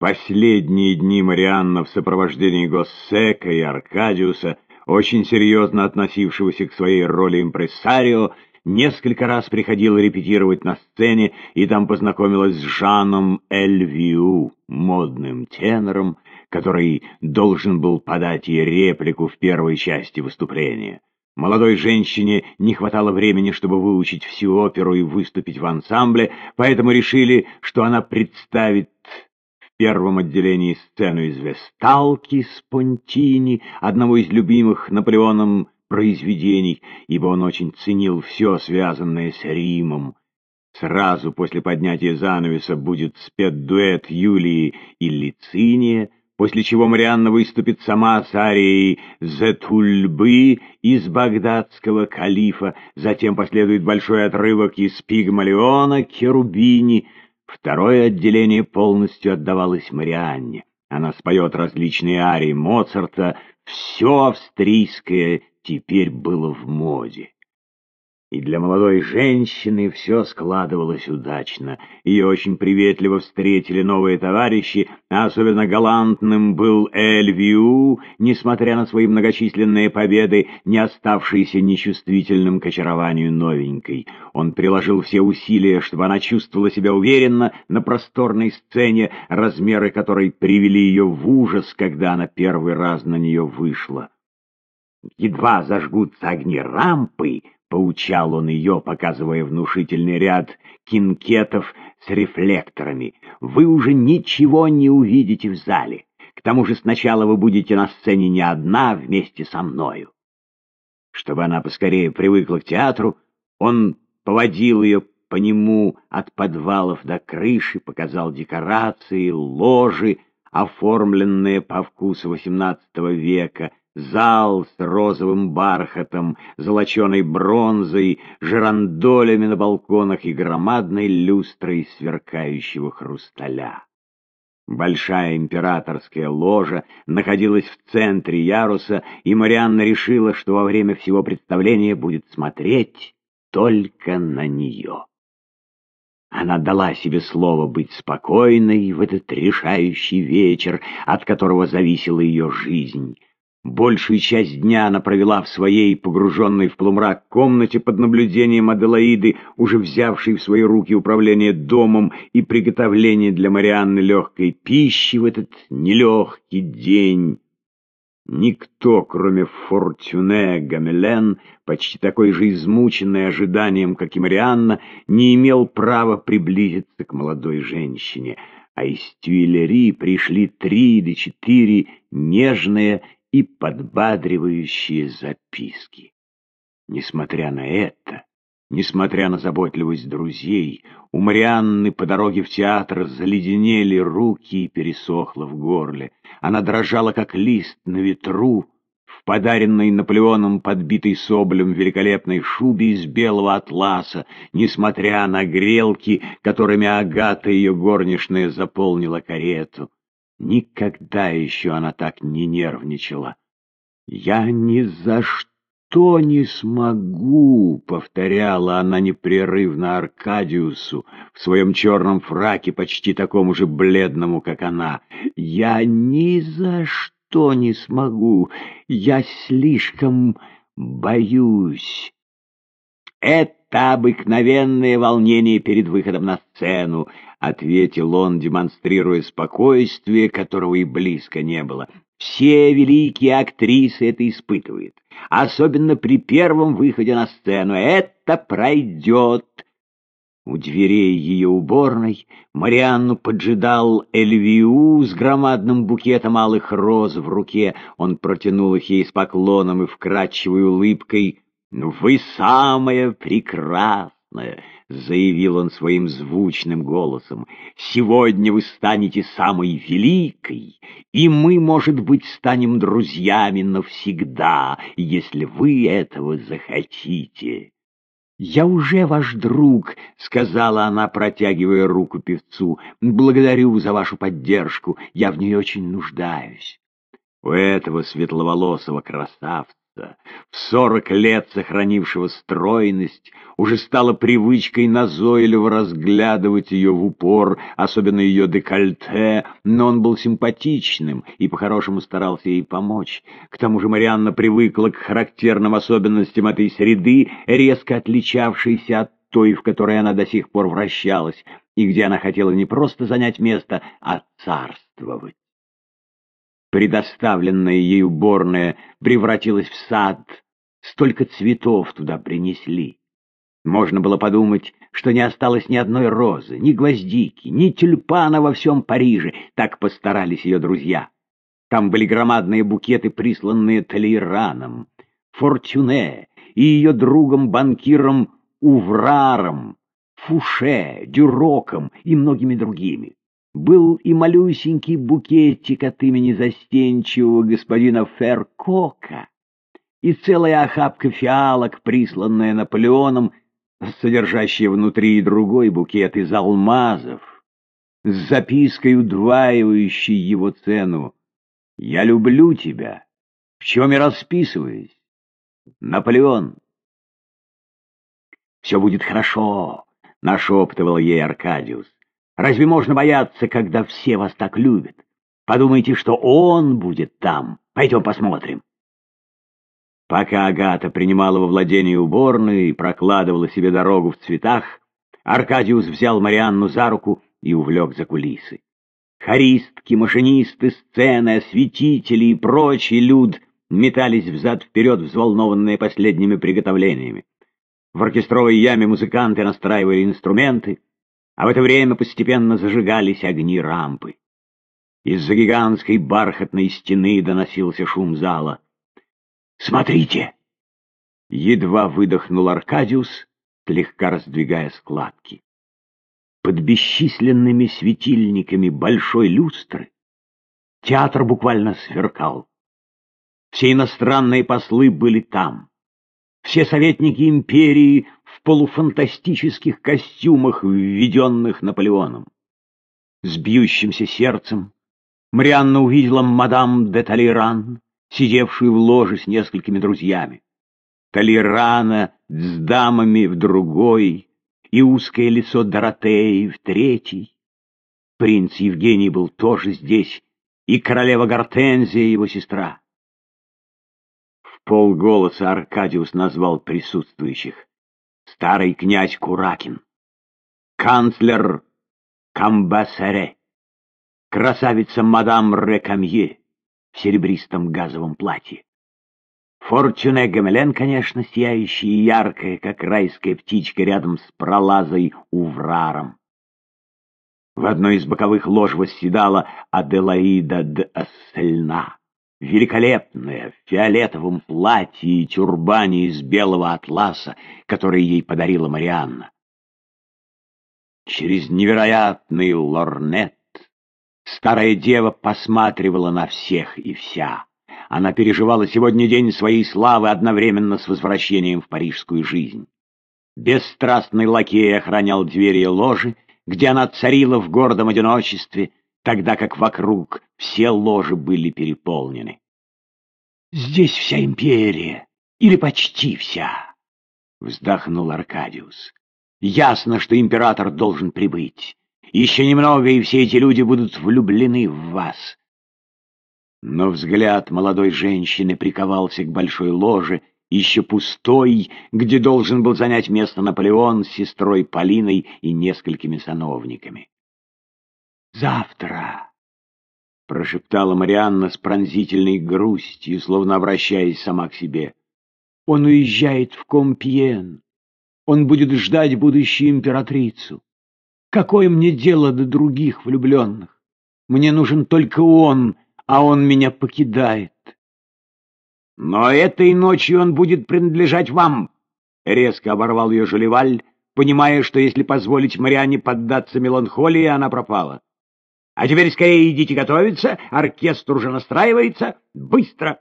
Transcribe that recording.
Последние дни Марианна в сопровождении Госсека и Аркадиуса, очень серьезно относившегося к своей роли импрессарио, несколько раз приходила репетировать на сцене и там познакомилась с Жаном Эльвиу, модным тенором, который должен был подать ей реплику в первой части выступления. Молодой женщине не хватало времени, чтобы выучить всю оперу и выступить в ансамбле, поэтому решили, что она представит первом отделении сцену из Весталки Спонтини, одного из любимых Наполеоном произведений, ибо он очень ценил все, связанное с Римом. Сразу после поднятия занавеса будет спет дуэт Юлии и Лициния, после чего Марианна выступит сама с арией «Зетульбы» из багдадского калифа, затем последует большой отрывок из «Пигмалиона» Керубини. Второе отделение полностью отдавалось Марианне. Она споет различные арии Моцарта, все австрийское теперь было в моде. И для молодой женщины все складывалось удачно. Ее очень приветливо встретили новые товарищи, а особенно галантным был Эльвиу, несмотря на свои многочисленные победы, не оставшийся нечувствительным к очарованию новенькой. Он приложил все усилия, чтобы она чувствовала себя уверенно на просторной сцене, размеры которой привели ее в ужас, когда она первый раз на нее вышла. Едва зажгутся огни рампы, — поучал он ее, показывая внушительный ряд кинкетов с рефлекторами. «Вы уже ничего не увидите в зале. К тому же сначала вы будете на сцене не одна, вместе со мною». Чтобы она поскорее привыкла к театру, он поводил ее по нему от подвалов до крыши, показал декорации, ложи, оформленные по вкусу XVIII века, Зал с розовым бархатом, золоченой бронзой, жерандолями на балконах и громадной люстрой сверкающего хрусталя. Большая императорская ложа находилась в центре яруса, и Марианна решила, что во время всего представления будет смотреть только на нее. Она дала себе слово быть спокойной в этот решающий вечер, от которого зависела ее жизнь. Большую часть дня она провела в своей, погруженной в полумрак, комнате под наблюдением Аделаиды, уже взявшей в свои руки управление домом и приготовление для Марианны легкой пищи в этот нелегкий день. Никто, кроме Фортюне Гамелен, почти такой же измученный ожиданием, как и Марианна, не имел права приблизиться к молодой женщине, а из Тюильри пришли три или четыре нежные и подбадривающие записки. Несмотря на это, несмотря на заботливость друзей, у Марианны по дороге в театр заледенели руки и пересохло в горле. Она дрожала, как лист на ветру, в подаренной Наполеоном подбитой соблем великолепной шубе из белого атласа, несмотря на грелки, которыми Агата ее горничная заполнила карету. Никогда еще она так не нервничала. «Я ни за что не смогу», — повторяла она непрерывно Аркадиусу в своем черном фраке, почти такому же бледному, как она. «Я ни за что не смогу. Я слишком боюсь». «Это обыкновенное волнение перед выходом на сцену», — ответил он, демонстрируя спокойствие, которого и близко не было. «Все великие актрисы это испытывают, особенно при первом выходе на сцену. Это пройдет». У дверей ее уборной Марианну поджидал Эльвиу с громадным букетом алых роз в руке. Он протянул их ей с поклоном и вкрадчивой улыбкой. «Вы самая прекрасная!» — заявил он своим звучным голосом, — «сегодня вы станете самой великой, и мы, может быть, станем друзьями навсегда, если вы этого захотите». «Я уже ваш друг», — сказала она, протягивая руку певцу. «Благодарю за вашу поддержку, я в ней очень нуждаюсь». У этого светловолосого красавца в сорок лет сохранившего стройность, уже стало привычкой назойливо разглядывать ее в упор, особенно ее декольте, но он был симпатичным и по-хорошему старался ей помочь. К тому же Марианна привыкла к характерным особенностям этой среды, резко отличавшейся от той, в которой она до сих пор вращалась, и где она хотела не просто занять место, а царствовать. Предоставленная ей уборная превратилась в сад, столько цветов туда принесли. Можно было подумать, что не осталось ни одной розы, ни гвоздики, ни тюльпана во всем Париже, так постарались ее друзья. Там были громадные букеты, присланные Толейраном, Фортюне и ее другом-банкиром Увраром, Фуше, Дюроком и многими другими. Был и малюсенький букетик от имени застенчивого господина Феркока, и целая охапка фиалок, присланная Наполеоном, содержащая внутри другой букет из алмазов, с запиской, удваивающей его цену. «Я люблю тебя, в чем и расписываюсь. Наполеон». «Все будет хорошо», — нашептывал ей Аркадиус. «Разве можно бояться, когда все вас так любят? Подумайте, что он будет там. Пойдем посмотрим». Пока Агата принимала во владение уборной и прокладывала себе дорогу в цветах, Аркадиус взял Марианну за руку и увлек за кулисы. Хористки, машинисты, сцены, осветители и прочий люд метались взад-вперед, взволнованные последними приготовлениями. В оркестровой яме музыканты настраивали инструменты, а в это время постепенно зажигались огни рампы. Из-за гигантской бархатной стены доносился шум зала — Смотрите!» Едва выдохнул Аркадиус, слегка раздвигая складки. Под бесчисленными светильниками большой люстры театр буквально сверкал. Все иностранные послы были там. Все советники империи в полуфантастических костюмах, введенных Наполеоном. С бьющимся сердцем Марианна увидела мадам де Толеран, сидевшую в ложе с несколькими друзьями. Толерана с дамами в другой и узкое лицо Доротеи в третий. Принц Евгений был тоже здесь, и королева Гортензия, его сестра. Полголоса Аркадиус назвал присутствующих. Старый князь Куракин, канцлер Камбасаре, красавица мадам Рекамье, в серебристом газовом платье. Фортюне Гамелен, конечно, сияющая и яркая, как райская птичка рядом с пролазой Увраром. В одной из боковых лож восседала Аделаида де Ассельна, великолепная, в фиолетовом платье и тюрбане из белого атласа, который ей подарила Марианна. Через невероятный лорнет Старая дева посматривала на всех и вся. Она переживала сегодня день своей славы одновременно с возвращением в парижскую жизнь. Бесстрастный лакей охранял двери ложи, где она царила в гордом одиночестве, тогда как вокруг все ложи были переполнены. «Здесь вся империя, или почти вся», — вздохнул Аркадиус. «Ясно, что император должен прибыть. Еще немного, и все эти люди будут влюблены в вас. Но взгляд молодой женщины приковался к большой ложе, еще пустой, где должен был занять место Наполеон с сестрой Полиной и несколькими сановниками. «Завтра!» — прошептала Марианна с пронзительной грустью, словно обращаясь сама к себе. «Он уезжает в Компьен. Он будет ждать будущую императрицу. Какое мне дело до других влюбленных? Мне нужен только он, а он меня покидает. Но этой ночью он будет принадлежать вам, — резко оборвал ее Жолеваль, понимая, что если позволить Мариане поддаться меланхолии, она пропала. А теперь скорее идите готовиться, оркестр уже настраивается. Быстро!